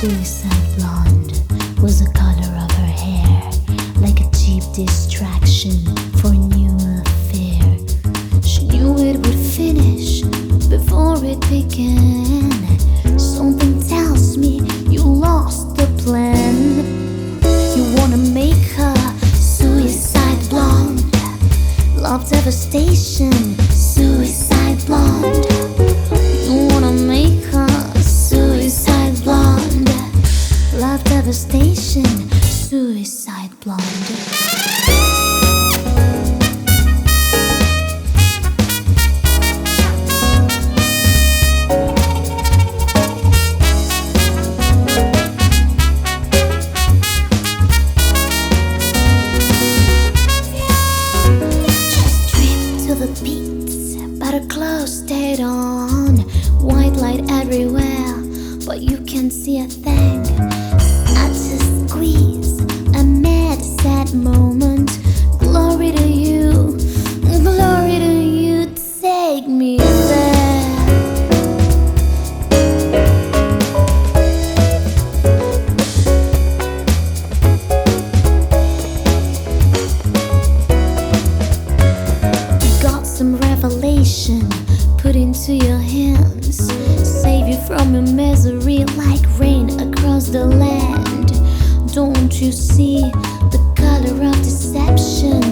Suicide blonde was the color of her hair, like a cheap distraction for a new affair. She knew it would finish before it began. Something tells me you lost the plan. You wanna make her suicide blonde, love devastation. Devastation, suicide blonde. On. White light everywhere, but you can't see a thing. Moment. Glory to you, glory to you, take me there. got some revelation put into your hands. Save you from your misery like rain across the land. Don't you see color of deception